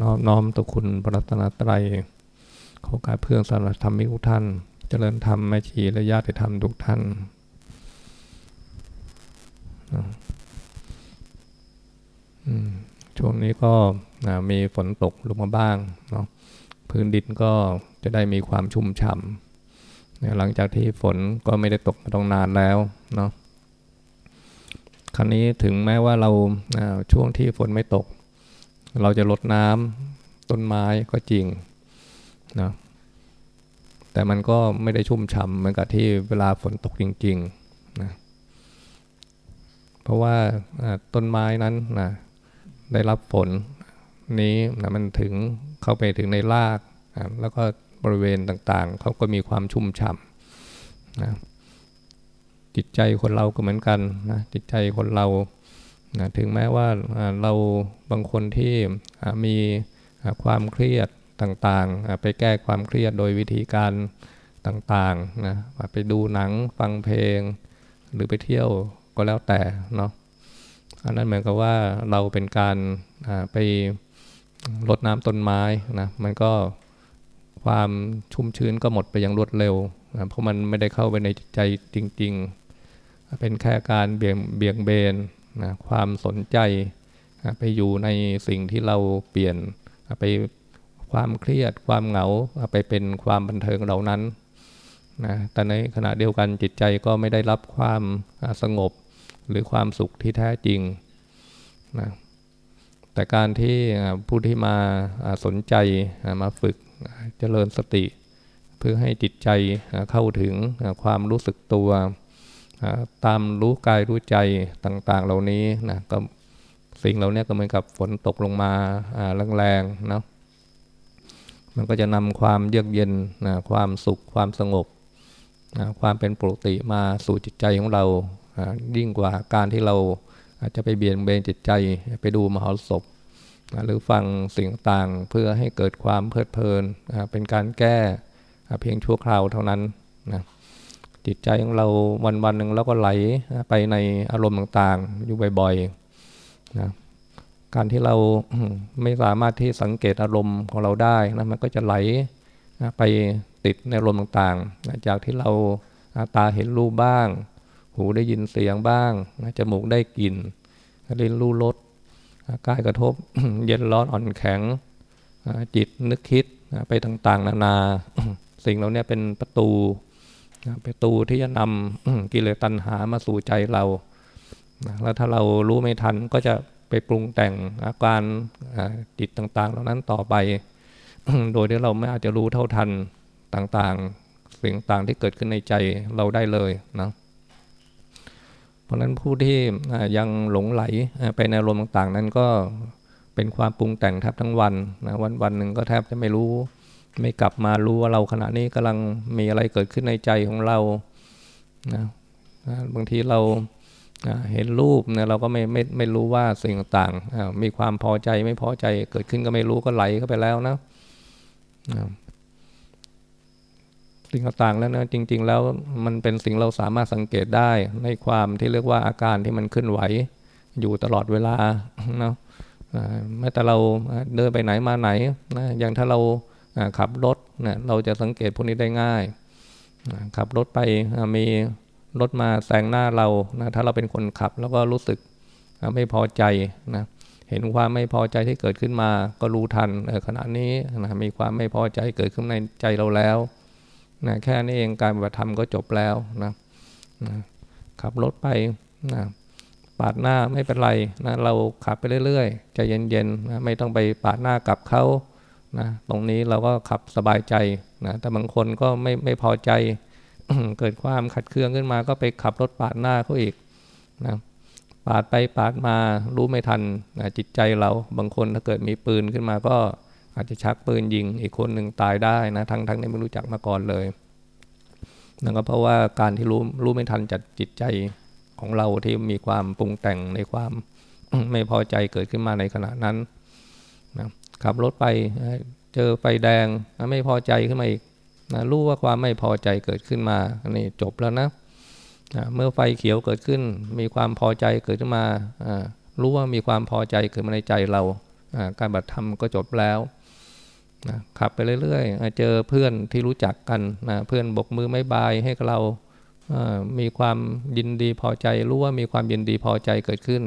น้อมน้อมต่อคุณพระรัตนตรัยขอการเพื่อนสารธรรมิทุกท่าน เจริญธรรมแม่ชีและญาติธรรมทุกท่าน ช่วงนี้ก็มีฝนตกลงมาบ้างเนาะพื้นดินก็จะได้มีความชุ่มฉ่ำหลังจากที่ฝนก็ไม่ได้ตกมาต้องนานแล้วเนาะครั้นี้ถึงแม้ว่าเราช่วงที่ฝนไม่ตก เราจะลดน้ำต้นไม้ก็จริงนะแต่มันก็ไม่ได้ชุ่มฉ่ำเหมือนกับที่เวลาฝนตกจริงๆนะเพราะว่าต้นไม้นั้นนะได้รับฝนนี้นะมันถึงเข้าไปถึงในรากนะแล้วก็บริเวณต่างๆ เขาก็มีความชุ่มฉ่ำนะจิตใจคนเราก็เหมือนกันนะจิตใจคนเรา นะถึงแม้ว่าเราบางคนที่มีความเครียดต่างๆ ไปแก้ความเครียดโดยวิธีการต่างๆนะไปดูหนังฟังเพลง หรือไปเที่ยวก็แล้วแต่เนาะอันนั้นเหมือนกับว่าเราเป็นการไปรดน้ำต้นไม้นะมันก็ความชุ่มชื้นก็หมดไปอย่างรวดเร็วนะเพราะมันไม่ได้เข้าไปในใจจริง ๆ เป็นแค่การเบี่ยงเบี่ยงเบน นะความสนใจไปอยู่ในสิ่งที่เราเปลี่ยนไปความเครียดความเหงาไปเป็นความบันเทิงเหล่านั้นนะแต่ในขณะเดียวกันจิตใจก็ไม่ได้รับความสงบหรือความสุขที่แท้จริงนะแต่การที่ผู้ที่มาสนใจมาฝึกเจริญสติ เพื่อให้จิตใจเข้าถึงความรู้สึกตัว ตามรู้กายรู้ใจต่างๆ เหล่านี้นะก็สิ่งเหล่านี้ก็เหมือนกับฝนตกลงมาแรงๆเนาะมันก็จะนำความเยือกเย็นนะความสุขความสงบนะความเป็นปกติมาสู่จิตใจของเรายิ่งกว่าการที่เราอาจจะไปเบียนเบนจิตใจไปดูมหรสพหรือฟังสิ่งต่างเพื่อให้เกิดความเพลิดเพลินเป็นการแก้เพียงชั่วคราวเท่านั้นนะ จิตใจของเราวันวันหนึ่งเราก็ไหลไปในอารมณ์ต่างๆ อยู่บ่อยๆนะการที่เราไม่สามารถที่สังเกตอารมณ์ของเราได้นะมันก็จะไหลไปติดในอารมณ์ต่างๆ จากที่เราตาเห็นรูปบ้าง หูได้ยินเสียงบ้างจมูกได้กลิ่นลิ้นรู้รสกายกระทบเย็นร้อนอ่อนแข็งจิตนึกคิดไปต่างๆ นานา สิ่งเหล่านี้เป็นประตู ประตูที่จะนำกิเลสตัณหามาสู่ใจเราแล้วถ้าเรารู้ไม่ทันก็จะไปปรุงแต่งอาการจิตต่าง ๆ เหล่านั้นต่อไป โดยที่เราไม่อาจจะรู้เท่าทันต่างๆ สิ่งต่างที่เกิดขึ้นในใจเราได้เลยนะเพราะนั้นผู้ที่ยังหลงไหลไปในอารมณ์ต่าง ๆ นั้นก็เป็นความปรุงแต่งแทบทั้งวันนะวันวันหนึ่งก็แทบจะไม่รู้ ไม่กลับมารู้ว่าเราขณะนี้กำลังมีอะไรเกิดขึ้นในใจของเรานะบางทีเราเห็นรูปเนี่ยเราก็ไม่ไม่ไม่รู้ว่าสิ่งต่างๆมีความพอใจไม่พอใจเกิดขึ้นก็ไม่รู้ก็ไหลเข้าไปแล้วนะสิ่งต่างๆแล้วนะจริง ๆ แล้วมันเป็นสิ่งเราสามารถสังเกตได้ในความที่เรียกว่าอาการที่มันขึ้นไหวอยู่ตลอดเวลาเนาะแม้แต่เราเดินไปไหนมาไหนนะอย่างถ้าเรา ขับรถนะเราจะสังเกตพวกนี้ได้ง่ายขับรถไปมีรถมาแซงหน้าเรานะถ้าเราเป็นคนขับแล้วก็รู้สึกไม่พอใจนะเห็นความไม่พอใจที่เกิดขึ้นมาก็รู้ทันขณะนี้นะมีความไม่พอใจเกิดขึ้นในใจเราแล้วนะแค่นี้เองการปฏิบัติธรรมก็จบแล้วนะนะขับรถไปนะปาดหน้าไม่เป็นไรนะเราขับไปเรื่อยๆใจเย็นๆนะไม่ต้องไปปาดหน้ากับเขา นะตรงนี้เราก็ขับสบายใจนะแต่บางคนก็ไม่ไม่พอใจ เกิดความขัดเคืองขึ้นมาก็ไปขับรถปาดหน้าเขาอีกนะปาดไปปาดมารู้ไม่ทันนะจิตใจเราบางคนถ้าเกิดมีปืนขึ้นมาก็อาจจะชักปืนยิง อีกคนหนึ่งตายได้นะทั้งทั้งที่ไม่รู้จักมาก่อนเลยนั่นก็เพราะว่าการที่รู้รู้ไม่ทันจัดจิตใจของเราที่มีความปรุงแต่งในความไม่พอใจเกิดขึ้นมาในขณะนั้น ขับรถไปเจอไฟแดงไม่พอใจขึ้นมาอีกนะรู้ว่าความไม่พอใจเกิดขึ้นมาอันนี้จบแล้วนะนะเมื่อไฟเขียวเกิดขึ้น มีความพอใจเกิดขึ้นมารู้ว่ามีความพอใจเกิดมาในใจเรา การบัตรธรรมก็จบแล้วนะขับไปเรื่อยๆ เจอเพื่อนที่รู้จักกันนะเพื่อนบกมือไม่บายให้เรามีความยินดีพอใจ รู้ว่ามีความยินดีพอใจเกิดขึ้น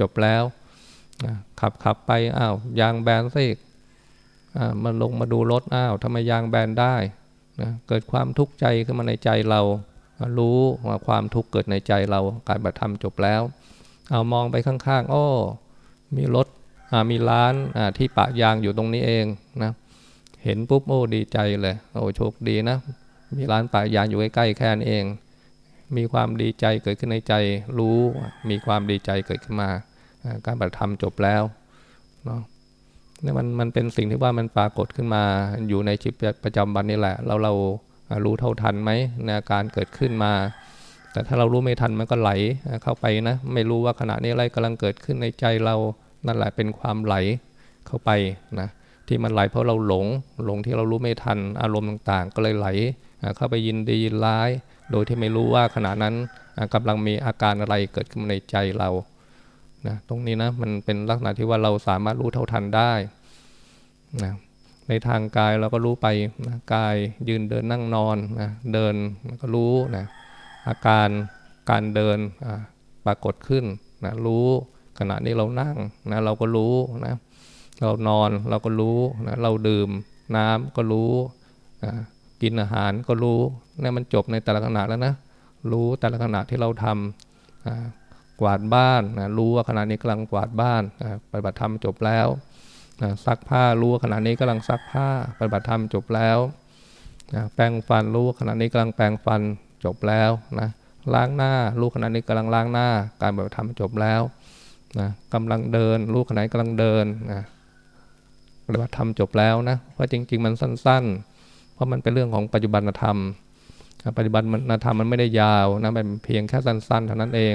จบแล้ว ขับขับไปอ้าวยางแบนซิมาลงมาดูรถอ้าวทำไมยางแบนได้นะเกิดความทุกข์ใจขึ้นมาในใจเรา รู้ว่าความทุกข์เกิดในใจเรา การบัตรธรรมจบแล้วเอามองไปข้างๆโอ้มีรถมีร้านที่ปะยางอยู่ตรงนี้เองนะเห็นปุ๊บโอ้ดีใจเลยโอ้โชคดีนะ มีร้านปะยางอยู่ใกล้ๆแค่นั้นเอง มีความดีใจเกิดขึ้นในใจรู้มีความดีใจเกิดขึ้นมา การปฏิธรรมจบแล้วเนาะนี่มันมันเป็นสิ่งที่ว่ามันปรากฏขึ้นมาอยู่ในชีวิตประจำวันนี่แหละ เราเรารู้เท่าทันไหมในอาการเกิดขึ้นมา แต่ถ้าเรารู้ไม่ทันมันก็ไหลเข้าไปนะ ไม่รู้ว่าขณะนี้อะไรกำลังเกิดขึ้นในใจเรานั่นแหละเป็นความไหลเข้าไปนะที่มันไหลเพราะเราหลงหลงที่เรารู้ไม่ทันอารมณ์ต่างๆ ก็เลยไหลเข้าไปยินดียินร้าย โดยที่ไม่รู้ว่าขณะนั้นกำลังมีอาการอะไรเกิดขึ้นในใจเรา นะตรงนี้นะมันเป็นลักษณะที่ว่าเราสามารถรู้เท่าทันได้นะในทางกายเราก็รู้ไปนะกายยืนเดินนั่งนอนนะเดินก็รู้นะอาการการเดินปรากฏขึ้นนะรู้ขณะนี้เรานั่งนะเราก็รู้นะเรานอนเราก็รู้นะเราดื่มน้ำก็รู้นะกินอาหารก็รู้นี่มันจบในแต่ละขณะแล้วนะรู้แต่ละขณะที่เราทำ กวาดบ้านนะรู้ว่าขณะนี้กำลังกวาดบ้านนะปฏิบัติธรรมจบแล้วนะซักผ้ารู้ว่าขณะนี้กำลังซักผ้าปฏิบัติธรรมจบแล้วนะแปรงฟันรู้ว่าขณะนี้กำลังแปรงฟันจบแล้วนะล้างหน้ารู้ขณะนี้กำลังล้างหน้า การปฏิบัติธรรมจบแล้วนะกำลังเดินรู้ขณะนี้กำลังเดินนะปฏิบัติธรรมจบแล้วนะเพราะจริง ๆ มันสั้น ๆ เพราะมันเป็นเรื่องของปัจจุบันธรรมปัจจุบันธรรมมันไม่ได้ยาวนะมันเพียงแค่สั้นๆเท่านั้นเอง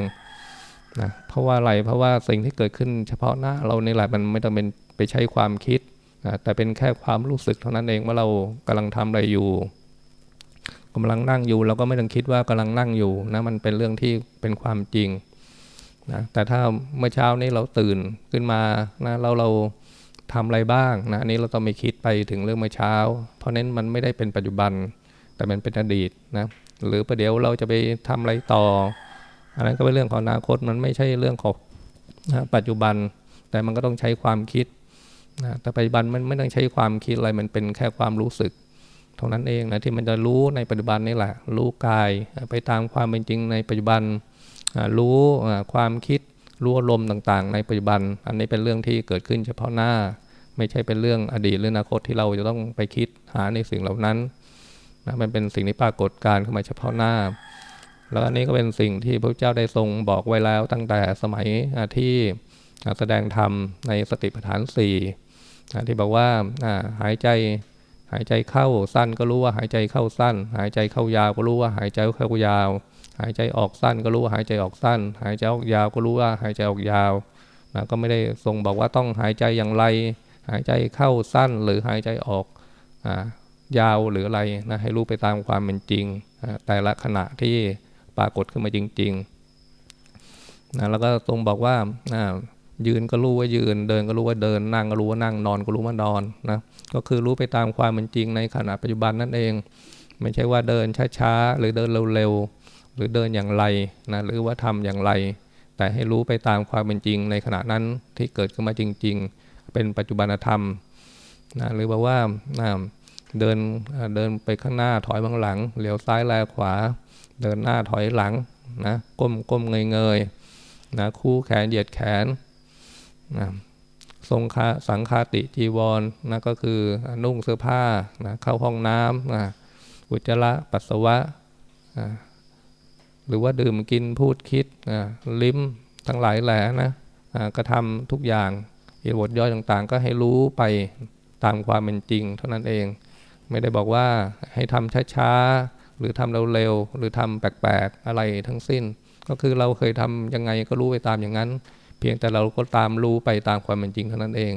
นะเพราะว่าอะไรเพราะว่าสิ่งที่เกิดขึ้นเฉพาะหน้าเราในหลายมันไม่ต้องเป็นไปใช้ความคิดนะแต่เป็นแค่ความรู้สึกเท่านั้นเองว่าเรากำลังทำอะไรอยู่กำลังนั่งอยู่เราก็ไม่ต้องคิดว่ากำลังนั่งอยู่นะมันเป็นเรื่องที่เป็นความจริงนะแต่ถ้าเมื่อเช้านี้เราตื่นขึ้นมานะเราเราทำอะไรบ้างนะอันนี้เราต้องไม่คิดไปถึงเรื่องเมื่อเช้า เพราะนั้นมันไม่ได้เป็นปัจจุบัน แต่มันเป็นอดีตนะหรือประเดี๋ยวเราจะไปทำอะไรต่อ อันนั้นก็เป็นเรื่องของอนาคตมันไม่ใช่เรื่องของนะปัจจุบันแต่มันก็ต้องใช้ความคิดนะแต่ปัจจุบันมันไม่ต้องใช้ความคิดอะไรมันเป็นแค่ความรู้สึก เท่านั้นเองนะที่มันจะรู้ในปัจจุบันนี่แหละ รู้กายไปตามความเป็นจริงในปัจจุบันรู้ความคิดรู้อารมณ์ต่างๆ ในปัจจุบัน อันนี้เป็นเรื่องที่เกิดขึ้นเฉพาะหน้า ไม่ใช่เป็นเรื่องอดีตหรืออนาคตที่เราจะต้องไปคิดหาในสิ่งเหล่านั้นนะมันเป็นสิ่งที่ปรากฏการขึ้นมาเฉพาะหน้า แล้วอันนี้ก็เป็นสิ่งที่พระเจ้าได้ทรงบอกไว้แล้วตั้งแต่สมัยที่แสดงธรรมในสติปัฏฐานสี่ที่บอกว่าหายใจหายใจเข้าสั้นก็รู้ว่าหายใจเข้าสั้น หายใจเข้ายาวก็รู้ว่าหายใจเข้ายาว หายใจออกสั้นก็รู้ว่าหายใจออกสั้น หายใจออกยาวก็รู้ว่าหายใจออกยาวนะก็ไม่ได้ทรงบอกว่าต้องหายใจอย่างไร หายใจเข้าสั้นหรือหายใจออกยาวหรืออะไรนะให้รู้ไปตามความเป็นจริง แต่ละขณะที่ ปรากฏขึ้นมาจริงๆนะแล้วก็ทรงบอกว่ายืนก็รู้ว่ายืน เดินก็รู้ว่าเดิน นั่งก็รู้ว่านั่งนอนก็รู้ว่านอนนะก็คือรู้ไปตามความเป็นจริงในขณะปัจจุบันนั่นเอง ไม่ใช่ว่าเดินช้าๆหรือเดินเร็วๆหรือเดินอย่างไรนะหรือว่าทำอย่างไร แต่ให้รู้ไปตามความเป็นจริงในขณะนั้นที่เกิดขึ้นมาจริง ๆ เป็นปัจจุบันธรรมนะหรือบอกว่าเดินเดินไปข้างหน้าถอยบางหลังเหลียวซ้ายแลขวา เดินหน้าถอยหลังนะก้มก้มเงยเงยนะคู่แขนเหยียดแขนนะทรงคาสังคาติจีวรนะก็คือนุ่งเสื้อผ้านะเข้าห้องน้ำนะอุจจาระปัสสาวะหรือว่าดื่มกินพูดคิดลิ้มทั้งหลายแหล่นะกระทำทุกอย่างอิบทย่อยต่างๆ ก็ให้รู้ไปตามความเป็นจริง เท่านั้นเอง ไม่ได้บอกว่าให้ทำช้าๆ หรือทำเร็วๆหรือทำแปลกๆอะไรทั้งสิ้น ก็คือเราเคยทำยังไงก็รู้ไปตามอย่างนั้น เพียงแต่เราก็ตามรู้ไปตามความเป็นจริงเท่านั้นเอง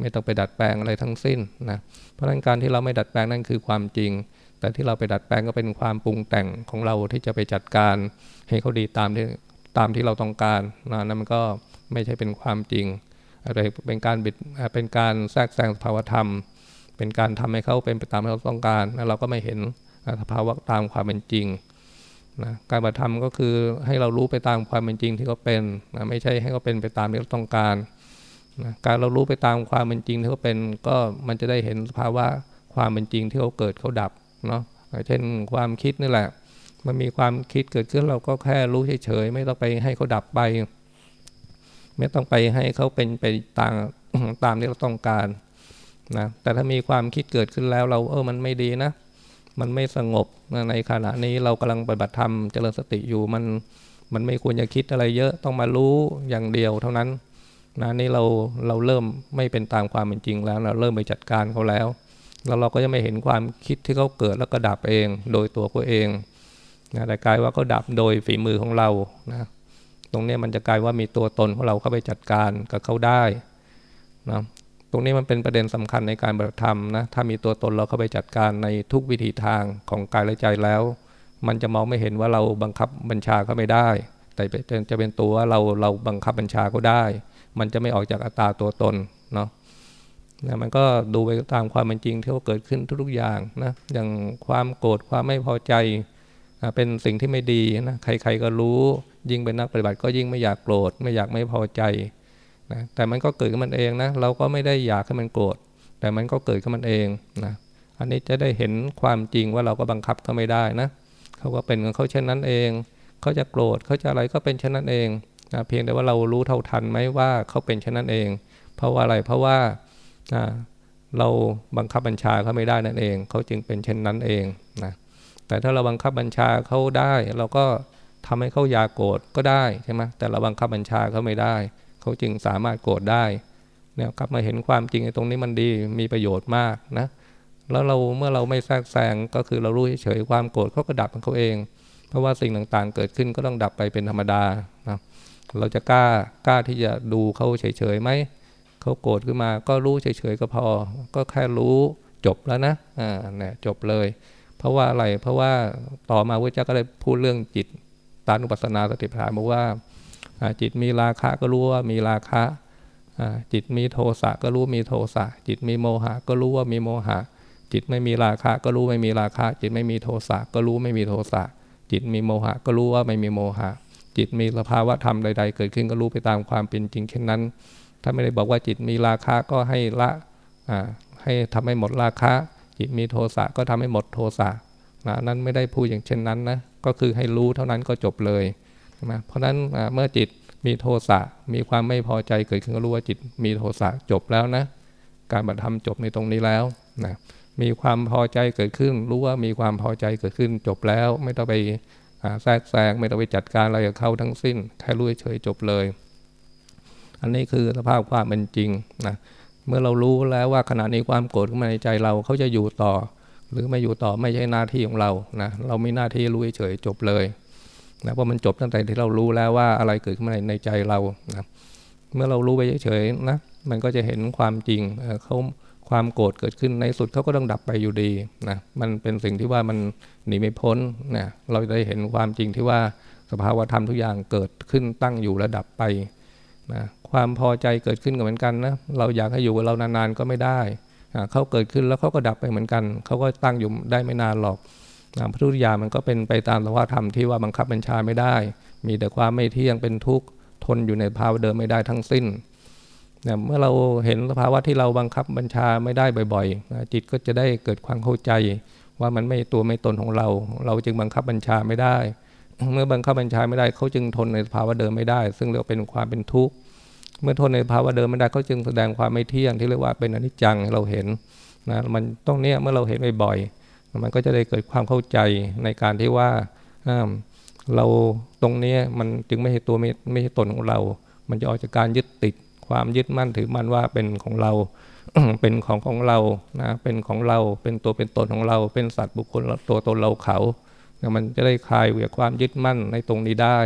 ไม่ต้องไปดัดแปลงอะไรทั้งสิ้นนะเพราะนั้นการที่เราไม่ดัดแปลงนั่นคือความจริง แต่ที่เราไปดัดแปลงก็เป็นความปรุงแต่งของเราที่จะไปจัดการ ให้เขาดีตามที่ตามที่เราต้องการนะนั่นมันก็ไม่ใช่เป็นความจริงอะไรเป็นการบิดเป็นการแทรกแซงสภาวธรรม เป็นการทำให้เขาเป็นไปตามที่เราต้องการแล้วเราก็ไม่เห็น สภาวะตามความเป็นจริงนะการปฏิธรรมก็คือให้เรารู้ไปตามความเป็นจริงที่เขาเป็นนะไม่ใช่ให้เขาเป็นไปตามที่เราต้องการนะการเรารู้ไปตามความเป็นจริงที่เขาเป็น ก็มันจะได้เห็นสภาวะความเป็นจริงที่เขาเกิดเขาดับเนาะเช่นความคิดนี่แหละ มันมีความคิดเกิดขึ้นเราก็แค่รู้เฉยๆไม่ต้องไปให้เขาดับไป ไม่ต้องไปให้เขาเป็นไปตามตามที่เราต้องการนะแต่ถ้ามีความคิดเกิดขึ้นแล้วเราเออมันไม่ดีนะ มันไม่สงบในขณะนี้เรากำลังปฏิบัติธรรมเจริญสติอยู่มันมันไม่ควรจะคิดอะไรเยอะต้องมารู้อย่างเดียวเท่านั้นนะนี่เราเราเริ่มไม่เป็นตามความเป็นจริงแล้ว เราเริ่มไปจัดการเขาแล้ว แล้วเราก็จะไม่เห็นความคิดที่เขาเกิดแล้วก็ดับเอง โดยตัวเขาเองนะแต่กลายว่าเขาดับโดยฝีมือของเรานะตรงนี้มันจะกลายว่ามีตัวตนของเราเข้าไปจัดการกับเขาได้นะ ตรงนี้มันเป็นประเด็นสำคัญในการปฏิธรรมนะถ้ามีตัวตนเราเข้าไปจัดการในทุกวิถีทางของกายและใจแล้ว มันจะมองไม่เห็นว่าเราบังคับบัญชาเขาไม่ได้ แต่จะเป็นตัวเราเราบังคับบัญชาเขาได้ มันจะไม่ออกจากอัตราตัวตนเนาะนะมันก็ดูไปตามความเป็นจริงที่เกิดขึ้นทุกๆอย่างนะอย่างความโกรธความไม่พอใจเป็นสิ่งที่ไม่ดีนะใครๆก็รู้ยิ่งเป็นนักปฏิบัติก็ยิ่งไม่อยากโกรธไม่อยากไม่พอใจ นะแต่มันก็เกิดขึ้นมันเองนะเราก็ไม่ได้อยากให้มันโกรธแต่มันก็เกิดขึ้นมันเองนะอันนี้จะได้เห็นความจริงว่าเราก็บังคับเขาไม่ได้นะเขาก็เป็นของเขาเช่นนั้นเองเขาจะโกรธเขาจะอะไรก็เป็นเช่นนั้นเองนะเพียงแต่ว่าเรารู้เท่าทันไหมว่าเขาเป็นเช่นนั้นเอง เพราะว่าอะไรเพราะว่าเราบังคับบัญชาเขาไม่ได้นั่นเองเขาจึงเป็นเช่นนั้นเองนะแต่ถ้าเราบังคับบัญชาเขาได้ เราก็ทำให้เขาอยากโกรธก็ได้ใช่ไหมแต่เราบังคับบัญชาเขาไม่ได้ เขาจึงสามารถโกรธได้เนี่ยกลับมาเห็นความจริงในตรงนี้มันดีมีประโยชน์มากนะ แล้วเราเมื่อเราไม่แทรกแซงก็คือเรารู้เฉยๆความโกรธเขาก็ดับของเขาเอง เพราะว่าสิ่งต่างๆ เกิดขึ้นก็ต้องดับไปเป็นธรรมดานะเราจะกล้ากล้าที่จะดูเขาเฉยๆไหมเขาโกรธขึ้นมาก็รู้เฉยๆก็พอ ก็แค่รู้จบแล้วนะอ่าเนี่ยจบเลย เพราะว่าอะไรเพราะว่าต่อมาพระเจ้าก็ได้พูดเรื่องจิตตานุปัสสนาสติปัฏฐานบอกว่า จิตมีราคะก็รู้ว่ามีราคะจิตมีโทสะก็รู้มีโทสะจิตมีโมหะก็รู้ว่ามีโมหะ จิตไม่มีราคะก็รู้ไม่มีราคะ จิตไม่มีโทสะก็รู้ไม่มีโทสะจิตมีโมหะก็รู้ว่าไม่มีโมหะ จิตมีสภาวะธรรมใด ๆ เกิดขึ้นก็รู้ไปตามความเป็นจริงเช่นนั้น ถ้าไม่ได้บอกว่าจิตมีราคะก็ให้ละให้ทำให้หมดราคะ จิตมีโทสะก็ทำให้หมดโทสะนะนั้นไม่ได้พูดอย่างเช่นนั้นนะก็คือให้รู้เท่านั้นก็จบเลย นะเพราะฉะนั้นเมื่อจิตมีโทสะมีความไม่พอใจเกิดขึ้นก็รู้ว่าจิตมีโทสะจบแล้วนะ การบัตรธรรมจบในตรงนี้แล้วนะมีความพอใจเกิดขึ้น รู้ว่ามีความพอใจเกิดขึ้นจบแล้ว ไม่ต้องไปแทรกแซงไม่ต้องไปจัดการอะไรกับเขาทั้งสิ้นแค่รู้เฉยจบเลย อันนี้คือสภาพความเป็นจริงนะเมื่อเรารู้แล้วว่าขณะนี้ความโกรธขึ้นมาในใจเราเขาจะอยู่ต่อ หรือไม่อยู่ต่อไม่ใช่หน้าที่ของเรานะเรามีหน้าที่รู้เฉยจบเลย นะเพราะมันจบตั้งแต่ที่เรารู้แล้วว่าอะไรเกิดขึ้นมาในใจเรานะเมื่อเรารู้ไปเฉยๆนะมันก็จะเห็นความจริงเขาความโกรธเกิดขึ้นในสุดเขาก็ต้องดับไปอยู่ดีนะมันเป็นสิ่งที่ว่ามันหนีไม่พ้นนะเราได้เห็นความจริงที่ว่าสภาวธรรมทุกอย่างเกิดขึ้นตั้งอยู่และดับไปนะความพอใจเกิดขึ้นกับเหมือนกันนะเราอยากให้อยู่กับเรานานๆก็ไม่ได้เขาเกิดขึ้นแล้วเขาก็ดับไปเหมือนกันเขาก็ตั้งอยู่ได้ไม่นานหรอก พระทุติยามันก็เป็นไปตามสภาวธรรมที่ว่าบังคับบัญชาไม่ได้ มีแต่ความไม่เที่ยงเป็นทุกข์ทนอยู่ในภาวะเดิมไม่ได้ทั้งสิ้นนะเมื่อเราเห็นสภาวะที่เราบังคับบัญชาไม่ได้บ่อยๆนะจิตก็จะได้เกิดความเข้าใจ ว่ามันไม่ตัวไม่ตนของเรา เราจึงบังคับบัญชาไม่ได้ เมื่อบังคับบัญชาไม่ได้เขาจึงทนในภาวะเดิมไม่ได้ ซึ่งเรียกเป็นความเป็นทุกข์เมื่อทนในภาวะเดิมไม่ได้เขาจึงแสดงความไม่เที่ยงที่เรียกว่าเป็นอนิจจังเราเห็นนะมันต้องเนี้ยเมื่อเราเห็นบ่อยๆ มันก็จะได้เกิดความเข้าใจในการที่ว่าเราตรงนี้มันจึงไม่ใช่ตัวไม่ใช่ตนของเรา มันจะออกจากการยึดติดความยึดมั่นถือมั่นว่าเป็นของเรา เป็นของของเรานะเป็นของเราเป็นตัวเป็นตนของเรา เป็นสัตว์บุคคลตัวตนเราเขามันจะได้คลายเวียความยึดมั่นในตรงนี้ได้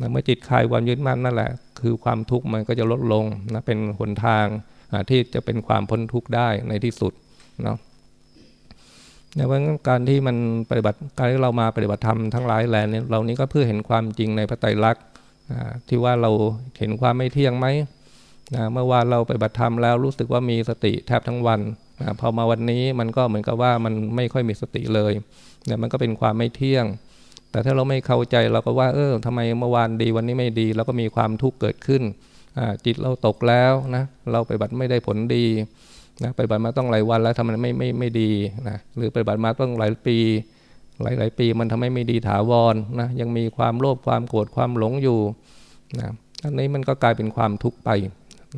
นะเมื่อจิตคลายความยึดมั่นนั่นแหละ คือความทุกข์มันก็จะลดลงนะเป็นหนทางที่จะเป็นความพ้นทุกข์ได้ในที่สุดเนาะ เนี่ยว่าการที่มันปฏิบัติการที่เรามาปฏิบัติธรรมทั้งหลายแหล่เนี่ยเรานี้ก็เพื่อเห็นความจริงในพระไตรลักษณ์ที่ว่าเราเห็นความไม่เที่ยงไหมนะเมื่อวานเราไปบัติธรรมแล้วรู้สึกว่ามีสติแทบทั้งวันนะพอมาวันนี้มันก็เหมือนกับว่ามันไม่ค่อยมีสติเลยเนี่ยมันก็เป็นความไม่เที่ยง แต่ถ้าเราไม่เข้าใจเราก็ว่า เออทำไมเมื่อวานดีวันนี้ไม่ดีเราก็มีความทุกข์เกิดขึ้นจิตเราตกแล้วนะเราไปบัติไม่ได้ผลดี นะไปบัติมาต้องหลายวันแล้วทำไมไม่ไม่ไม่ดีนะหรือไปบัติมาต้องหลายปี หลายหลายปีมันทำให้ไม่ดีถาวรนะยังมีความโลภความโกรธความหลงอยู่นะอันนี้มันก็กลายเป็นความทุกข์ไป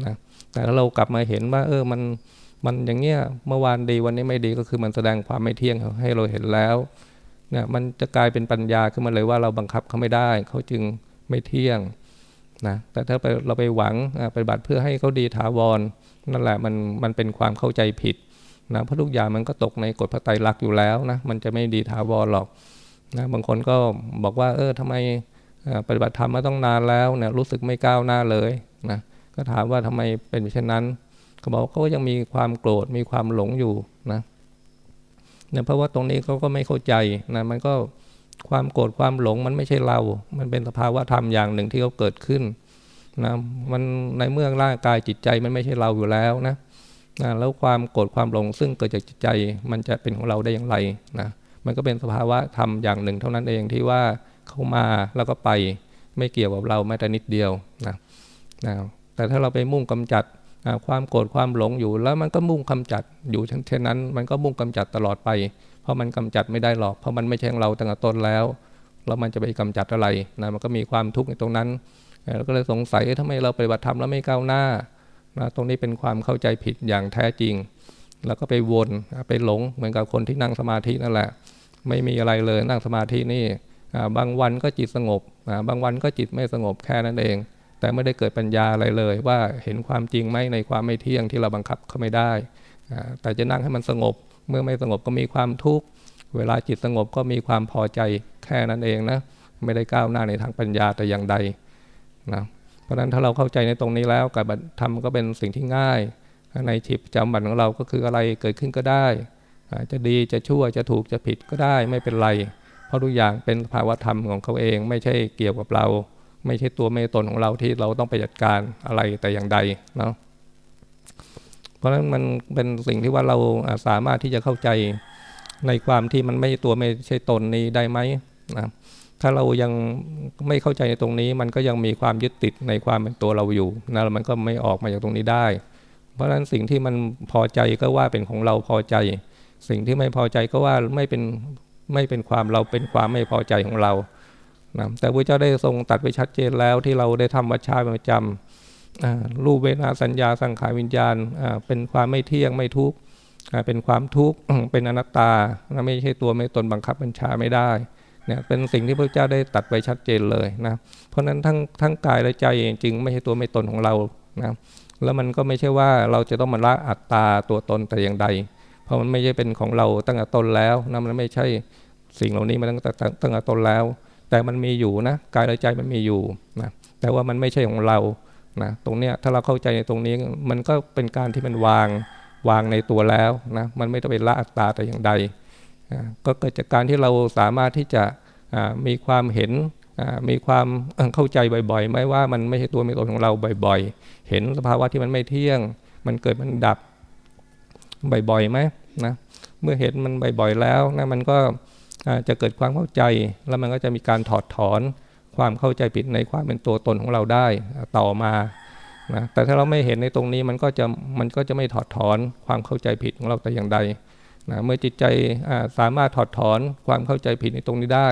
นะแต่ถ้าเรากลับมาเห็นว่า เออมันมันอย่างเงี้ยเมื่อวานดีวันนี้ไม่ดีก็คือมันแสดงความไม่เที่ยงให้เราเห็นแล้วนี่ยมันจะกลายเป็นปัญญาขึ้นมาเลยว่าเราบังคับเขาไม่ได้ เขาจึงไม่เที่ยง นะแต่ถ้าไปเราไปหวังปฏิบัติเพื่อให้เขาดีถาวร นั่นแหละมันมันเป็นความเข้าใจผิดนะเพราะทุกอย่างมันก็ตกในกฎพระไตรลักษณ์อยู่แล้วนะมันจะไม่ดีถาวรหรอกนะบางคนก็บอกว่า เออทำไมปฏิบัติธรรมมาต้องนานแล้วเนี่ยรู้สึกไม่ก้าวหน้าเลยนะก็ถามว่าทำไมเป็นเช่นนั้นเขาบอกเขาก็ยังมีความโกรธมีความหลงอยู่นะเนี่ยเพราะว่าตรงนี้เขาก็ไม่เข้าใจนะมันก็ ความโกรธความหลงมันไม่ใช่เรา มันเป็นสภาวะธรรมอย่างหนึ่งที่เขาเกิดขึ้นนะมันในเมื่อร่างกายจิตใจมันไม่ใช่เราอยู่แล้วนะนะแล้วความโกรธความหลงซึ่งเกิดจากจิตใจมันจะเป็นของเราได้อย่างไรนะมันก็เป็นสภาวะธรรมอย่างหนึ่ง เท่านั้นเองที่ว่าเขามาแล้วก็ไปไม่เกี่ยวกับเราแม้แต่นิดเดียวนะนะแต่ถ้าเราไปมุ่งกำจัดความโกรธความหลงอยู่ แล้วมันก็มุ่งกำจัดอยู่เช่นนั้น มันก็มุ่งกำจัดตลอดไป ราะมันกำจัดไม่ได้หรอก เพราะมันไม่ใช่งเราตั้งแต่ต้นแล้ว แล้วมันจะไปกำจัดอะไรนะมันก็มีความทุกข์ในตรงนั้นเราก็เลยสงสัยทำไมเราปฏิบัติธรรมแล้วไม่ก้าวหน้านะตรงนี้เป็นความเข้าใจผิดอย่างแท้จริง แล้วก็ไปวนไปหลงเหมือนกับคนที่นั่งสมาธินั่นแหละ ไม่มีอะไรเลยนั่งสมาธินี่บางวันก็จิตสงบบางวันก็จิตไม่สงบแค่นั้นเอง แต่ไม่ได้เกิดปัญญาอะไรเลย ว่าเห็นความจริงไหมในความไม่เที่ยงที่เราบังคับเขาไม่ได้ แต่จะนั่งให้มันสงบ เมื่อไม่สงบก็มีความทุกข์ เวลาจิตสงบก็มีความพอใจแค่นั้นเองนะ ไม่ได้ก้าวหน้าในทางปัญญาแต่อย่างใดนะ เพราะฉะนั้นถ้าเราเข้าใจในตรงนี้แล้วการทำก็เป็นสิ่งที่ง่าย ในชีวิตประจำวันของเราก็คืออะไรเกิดขึ้นก็ได้ จะดีจะชั่วจะถูกจะผิดก็ได้ไม่เป็นไร เพราะทุกอย่างเป็นภาวะธรรมของเขาเองไม่ใช่เกี่ยวกับเรา ไม่ใช่ตัวไม่ตนของเราที่เราต้องไปจัดการอะไรแต่อย่างใดเนาะ เพราะฉะนั้นมันเป็นสิ่งที่ว่าเราสามารถที่จะเข้าใจในความที่มันไม่ตัวไม่ใช่ตนนี้ได้ไหมนะถ้าเรายังไม่เข้าใจในตรงนี้ มันก็ยังมีความยึดติดในความเป็นตัวเราอยู่นะมันก็ไม่ออกมาจากตรงนี้ได้ เพราะฉะนั้นสิ่งที่มันพอใจก็ว่าเป็นของเราพอใจ สิ่งที่ไม่พอใจก็ว่าไม่เป็นไม่เป็นความเราเป็นความไม่พอใจของเรานะแต่พระเจ้าได้ทรงตัดไปชัดเจนแล้วที่เราได้ทำวัชชาประจำ รูปเวทนาสัญญาสังขารวิญญาณเป็นความไม่เที่ยงไม่ทุกข์เป็นความทุกข์เป็นอนัตตาไม่ใช่ตัวไม่ตนบังคับบัญชาไม่ได้เนี่ยเป็นสิ่งที่พระเจ้าได้ตัดไปชัดเจนเลยนะเพราะนั้นทั้งทั้งกายและใจจริงไม่ใช่ตัวไม่ตนของเรานะแล้วมันก็ไม่ใช่ว่าเราจะต้องมาละอัตตาตัวตนแต่อย่างใด เพราะมันไม่ใช่เป็นของเราตั้งแต่ต้นแล้วนะมันไม่ใช่สิ่งเหล่านี้มาตั้งแต่ตั้งแต่ต้นแล้ว แต่มันมีอยู่นะกายและใจมันมีอยู่นะแต่ว่ามันไม่ใช่ของเรา นะตรงเนี้ยถ้าเราเข้าใจในตรงนี้มันก็เป็นการที่มันวางวางในตัวแล้วนะมันไม่ต้องเป็นละอัตตาแต่อย่างใดนะก็เกิดจากการที่เราสามารถที่จะมีความเห็นมีความเข้าใจบ่อยๆไม่ว่ามันไม่ใช่ตัวไม่ตนของเราบ่อยๆ เห็นสภาวะที่มันไม่เที่ยง มันเกิดมันดับบ่อยๆไหมนะเมื่อเห็นมันบ่อยๆแล้วนะมันก็จะเกิดความเข้าใจแล้วมันก็จะมีการถอดถอน ความเข้าใจผิดในความเป็นตัวตนของเราได้ต่อมานะแต่ถ้าเราไม่เห็นในตรงนี้มันก็จะมันก็จะไม่ถอดถอนความเข้าใจผิดของเราแต่อย่างใดนะเมื่อจิตใจสามารถถอดถอนความเข้าใจผิดในตรงนี้ได้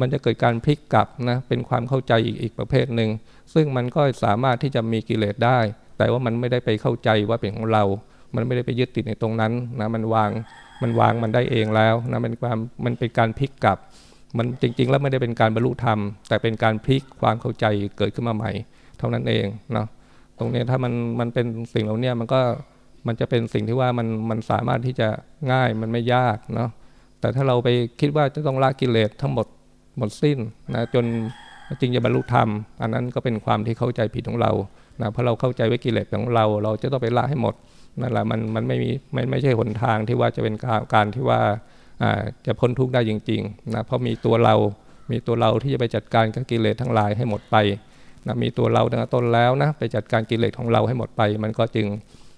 มันจะเกิดการพลิกกลับนะเป็นความเข้าใจอีกอีกประเภทหนึ่งซึ่งมันก็สามารถที่จะมีกิเลสได้ แต่ว่ามันไม่ได้ไปเข้าใจว่าเป็นของเรา มันไม่ได้ไปยึดติดในตรงนั้นนะมันวางมันวางมันได้เองแล้วนะมันความมันเป็นการพลิกกลับ มันจริง ๆ แล้วไม่ได้เป็นการบรรลุธรรม แต่เป็นการพลิกความเข้าใจเกิดขึ้นมาใหม่ เท่านั้นเองเนาะตรงนี้ถ้ามันมันเป็นสิ่งเหล่านี้มันก็มันจะเป็นสิ่งที่ว่ามันมันสามารถที่จะง่ายมันไม่ยากเนาะแต่ถ้าเราไปคิดว่าจะต้องละกิเลสทั้งหมดหมดสิ้นนะจนจริงจะบรรลุธรรม อันนั้นก็เป็นความที่เข้าใจผิดของเรานะเพราะเราเข้าใจว่ากิเลสของเรา เราจะต้องไปละให้หมดนั่นแหละมันมันไม่มีไม่ไม่ใช่หนทางที่ว่าจะเป็นการการที่ว่า จะพ้นทุกข์ได้จริงๆนะเพราะมีตัวเรา มีตัวเราที่จะไปจัดการกับกิเลสทั้งหลายให้หมดไปนะมีตัวเราตั้งแต่ต้นแล้วนะไปจัดการกิเลสของเราให้หมดไป มันก็จึง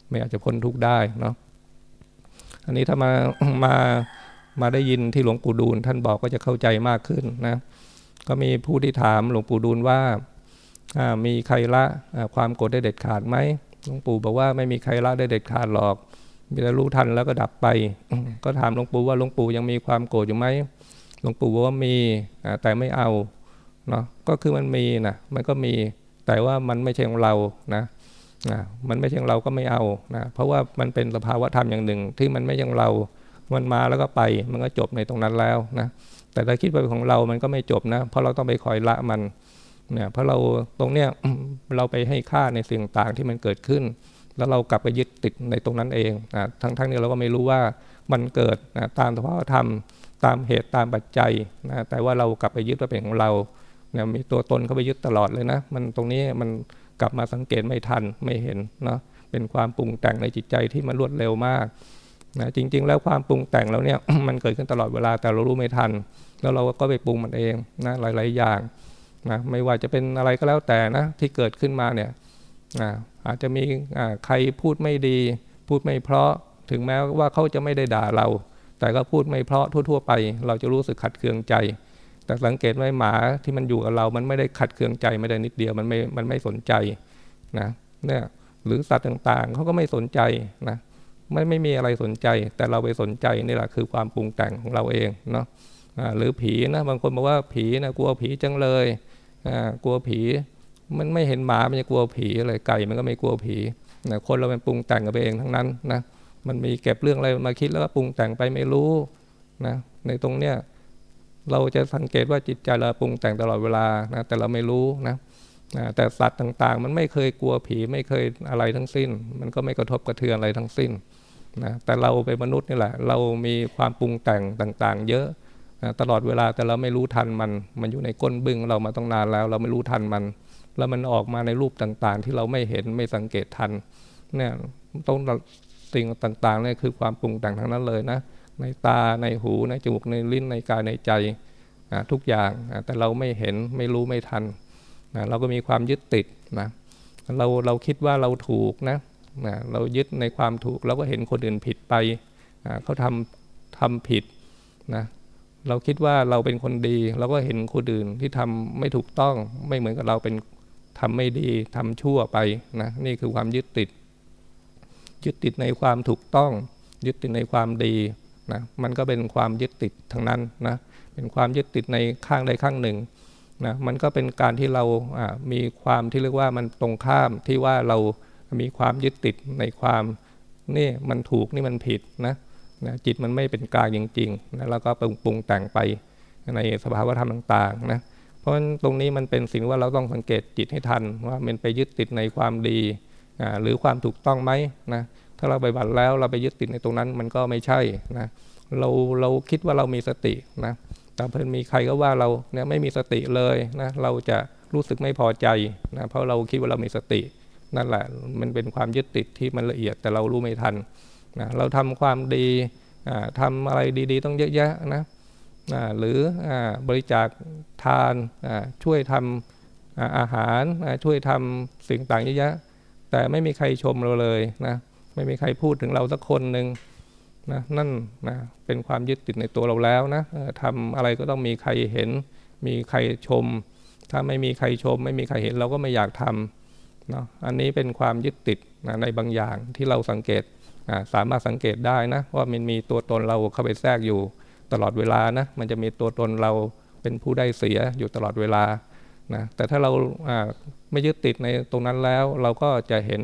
ไม่อาจจะพ้นทุกข์ได้เนาะอันนี้ถ้ามามามาได้ยินที่หลวงปู่ดูลท่านบอกก็จะเข้าใจมากขึ้นนะก็มีผู้ที่ถามหลวงปู่ดูลว่ามีใครละความโกรธได้เด็ดขาดไหมหลวงปู่บอกว่าไม่มีใครละได้เด็ดขาดหรอก มีแต่รู้ทันแล้วก็ดับไป ก็ถามหลวงปู่ว่าหลวงปู่ยังมีความโกรธอยู่ไหมหลวงปู่บอกว่ามีแต่ไม่เอาเนาะก็คือมันมีนะมันก็มีแต่ว่ามันไม่ใช่ของเรานะนะมันไม่ใช่ของเราก็ไม่เอานะเพราะว่ามันเป็นสภาวะธรรมอย่างหนึ่ง ที่มันไม่ใช่ของเรา มันมาแล้วก็ไป มันก็จบในตรงนั้นแล้วนะแต่ถ้าคิดว่าเป็นของเรา มันก็ไม่จบนะ เพราะเราต้องไปคอยละมันเนี่ยเพราะเราตรงเนี้ยเราไปให้ค่าในสิ่งต่างที่มันเกิดขึ้น แล้วเรากลับไปยึดติดในตรงนั้นเองนะทั้งทั้งนี้เราก็ไม่รู้ว่ามันเกิดนะตามสภาวธรรม ตามเหตุตามปัจจัยนะแต่ว่าเรากลับไปยึดว่าเป็นของเราเนี่ยมีตัวตนเข้าไปยึดตลอดเลยนะ มันตรงนี้มันกลับมาสังเกตไม่ทันไม่เห็นเนาะเป็นความปรุงแต่งในจิตใจที่มันรวดเร็วมากนะจริง ๆ แล้วความปรุงแต่งเราเนี่ยมันเกิดขึ้นตลอดเวลาแต่เรารู้ไม่ทัน แล้วเราก็ไปปรุงมันเองนะหลาย ๆ อย่างนะไม่ว่าจะเป็นอะไรก็แล้วแต่นะที่เกิดขึ้นมาเนี่ย อาจจะมีใครพูดไม่ดี พูดไม่เพราะถึงแม้ว่าเขาจะไม่ได้ด่าเรา แต่ก็พูดไม่เพราะทั่ว ๆ ไป เราจะรู้สึกขัดเคืองใจ แต่สังเกตไว้หมาที่มันอยู่กับเรา มันไม่ได้ขัดเคืองใจไม่ได้นิดเดียวมันไม่มันไม่สนใจนะเนี่ยหรือสัตว์ต่างๆเขาก็ไม่สนใจนะไม่ไม่มีอะไรสนใจ แต่เราไปสนใจนี่แหละคือความปรุงแต่งของเราเองเนาะหรือผีนะบางคนบอกว่าผีนะกลัวผีจังเลยกลัวผี มันไม่เห็นหมามันจะกลัวผีอะไรไก่มันก็ไม่กลัวผีนะคนเราเป็นปรุงแต่งกันไปเองทั้งนั้นนะมันมีเก็บเรื่องอะไรมาคิดแล้วก็ปรุงแต่งไปไม่รู้นะในตรงเนี้ยเราจะสังเกตว่าจิตใจเราปรุงแต่งตลอดเวลานะแต่เราไม่รู้นะนะแต่สัตว์ต่างๆ มันไม่เคยกลัวผีไม่เคยอะไรทั้งสิ้น มันก็ไม่กระทบกระเทือนอะไรทั้งสิ้นนะแต่เราเป็นมนุษย์นี่แหละ เรามีความปรุงแต่งต่างๆ เยอะ นะตลอดเวลาแต่เราไม่รู้ทันมัน มันอยู่ในก้นบึ้งเรามาต้องนานแล้ว เราไม่รู้ทันมัน แล้วมันออกมาในรูปต่างๆ ที่เราไม่เห็นไม่สังเกตทันเนี่ยต้องสิ่งต่างๆเนี่ยคือความปรุงแต่งทั้งนั้นเลยนะในตาในหูในจมูกในลิ้นในกายในใจทุกอย่างแต่เราไม่เห็นไม่รู้ไม่ทันนะเราก็มีความยึดติดนะเราเราคิดว่าเราถูกนะนะเรายึดในความถูกเราก็เห็นคนอื่นผิดไปนะเขาทำทำผิดนะ เราคิดว่าเราเป็นคนดี เราก็เห็นคนอื่นที่ทำไม่ถูกต้องไม่เหมือนกับเราเป็นทำไม่ดีทำชั่วไปนะนี่คือความยึดติด ยึดติดในความถูกต้อง ยึดติดในความดีนะมันก็เป็นความยึดติดทั้งนั้นนะเป็นความยึดติดในข้างใดข้างหนึ่งนะมันก็เป็นการที่เรามีความที่เรียกว่ามันตรงข้ามที่ว่าเรามีความยึดติดในความนี่มันถูกนี่มันผิดนะ นะจิตมันไม่เป็นกลางจริงๆนะแล้วก็ปรุงปรุงแต่งไปในสภาวธรรมต่างๆนะเพราะฉะนั้นตรงนี้มันเป็นสิ่งว่าเราต้องสังเกตจิตให้ทันว่ามันไปยึดติดในความดีหรือความถูกต้องไหมนะถ้าเราไปบัตรแล้วเราไปยึดติดในตรงนั้นมันก็ไม่ใช่นะเราเราคิดว่าเรามีสตินะแต่เพื่อนมีใครก็ว่าเราเนี่ยไม่มีสติเลยนะเราจะรู้สึกไม่พอใจนะเพราะเราคิดว่าเรามีสตินั่นแหละมันเป็นความยึดติดที่มันละเอียดแต่เรารู้ไม่ทัน นะเราทำความดีทำอะไรดีๆ ต้องเยอะแยะนะหรือบริจาคทานช่วยทำอาหารช่วยทำสิ่งต่างเยอะแยะ แต่ไม่มีใครชมเราเลยนะไม่มีใครพูดถึงเราสักคนหนึ่งนะนั่นนะเป็นความยึดติดในตัวเราแล้วนะทำอะไรก็ต้องมีใครเห็น มีใครชม ถ้าไม่มีใครชม ไม่มีใครเห็นเราก็ไม่อยากทำเนาะอันนี้เป็นความยึดติดนะในบางอย่างที่เราสังเกต สามารถสังเกตได้นะว่ามันมีตัวตนเราเข้าไปแทรกอยู่ตลอดเวลานะมันจะมีตัวตนเราเป็นผู้ได้เสียอยู่ตลอดเวลานะแต่ถ้าเราไม่ยึดติดในตรงนั้นแล้ว เราก็จะเห็น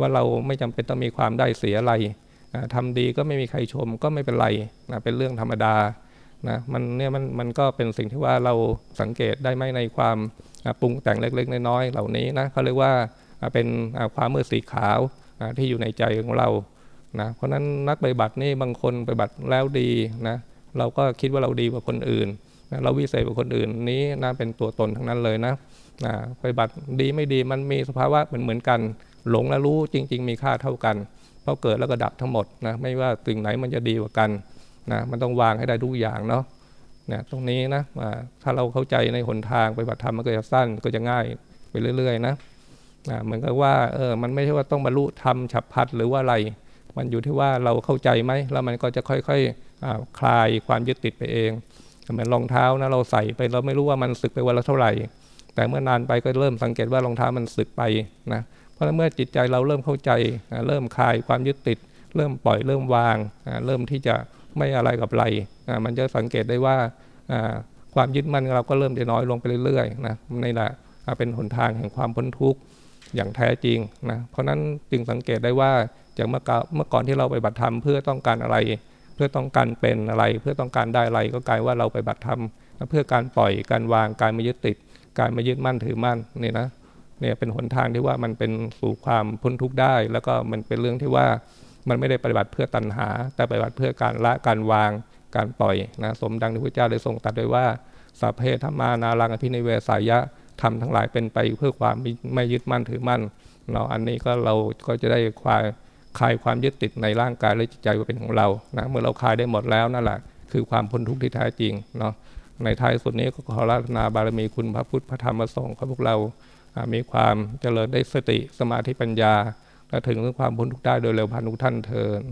ว่าเราไม่จำเป็นต้องมีความได้เสียอะไรทำดีก็ไม่มีใครชมก็ไม่เป็นไรนะเป็นเรื่องธรรมดานะมันเนี่ยมันมันก็เป็นสิ่งที่ว่าเราสังเกตได้ไหมในความปรุงแต่งเล็กๆน้อยๆเหล่านี้นะเขาเรียกว่าเป็นความมืดสีขาวที่อยู่ในใจของเรา นะเพราะนั้นนักปฏิบัตินี่บางคนปฏิบัติแล้วดีนะเราก็คิดว่าเราดีกว่าคนอื่นนะเราวิเศษกว่าคนอื่นนี้น่าเป็นตัวตนทั้งนั้นเลยนะนะปฏิบัติดีไม่ดีมันมีสภาวะเหมือนเหมือนกัน หลงและรู้จริง ๆ มีค่าเท่ากันเพราะเกิดแล้วก็ดับทั้งหมดนะไม่ว่าสิ่งไหนมันจะดีกว่ากันนะมันต้องวางให้ได้ทุกอย่างเนาะเนะตรงนี้นะถ้าเราเข้าใจในหนทางปฏิบัติธรรมมันก็จะสั้นก็จะง่ายไปเรื่อย ๆ นะนะเหมือนกับว่าเออมันไม่ใช่ว่าต้องบรรลุธรรมฉับพลันหรือว่าอะไร มันอยู่ที่ว่าเราเข้าใจไหมแล้วมันก็จะค่อยๆคลายความยึดติดไปเองเหมือนรองเท้านะเราใส่ไปเราไม่รู้ว่ามันสึกไปวันละเท่าไหร่ แต่เมื่อนานไปก็เริ่มสังเกตว่ารองเท้ามันสึกไปนะเพราะเมื่อจิตใจเราเริ่มเข้าใจ เริ่มคลายความยึดติด เริ่มปล่อยเริ่มวาง เริ่มที่จะไม่อะไรกับอะไรมันจะสังเกตได้ว่าความยึดมั่นเราก็เริ่มจะน้อยลงไปเรื่อยๆนะในแหละเป็นหนทางแห่งความพ้นทุกข์ อย่างแท้จริงนะเพราะนั้นจึงสังเกตได้ว่าจากเมื่อเมื่อก่อนที่เราไปบัตรธรรมเพื่อต้องการอะไร เพื่อต้องการเป็นอะไร เพื่อต้องการได้อะไรก็กลายว่าเราไปบัตรธรรมเพื่อการปล่อยการวางการไม่ยึดติด การไม่ยึดมั่นถือมั่นนี่นะเนี่ยเป็นหนทางที่ว่ามันเป็นสู่ความพ้นทุกข์ได้ แล้วก็มันเป็นเรื่องที่ว่ามันไม่ได้ปฏิบัติเพื่อตัณหา แต่ปฏิบัติเพื่อการละการวางการปล่อยนะสมดังที่พระเจ้าได้ทรงตรัสไว้ว่าสัพเพธรรมานารังอภินิเวสายะ ทำทั้งหลายเป็นไปเพื่อความไม่ยึดมั่นถือมั่นเราอันนี้ก็เราก็จะได้คลายคลายความยึดติดในร่างกายและจิตใจว่าเป็นของเรานะเมื่อเราคลายได้หมดแล้วนั่นแหละคือความพ้นทุกข์ที่แท้จริงเนาะในท้ายสุดนี้ก็ขอรัตนาบารมีคุณพระพุทธพระธรรมพระสงฆ์ขอพวกเรามีความเจริญได้สติสมาธิปัญญาและถึงเรื่องความพ้นทุกข์ได้โดยเร็วพันทุกท่านเทิน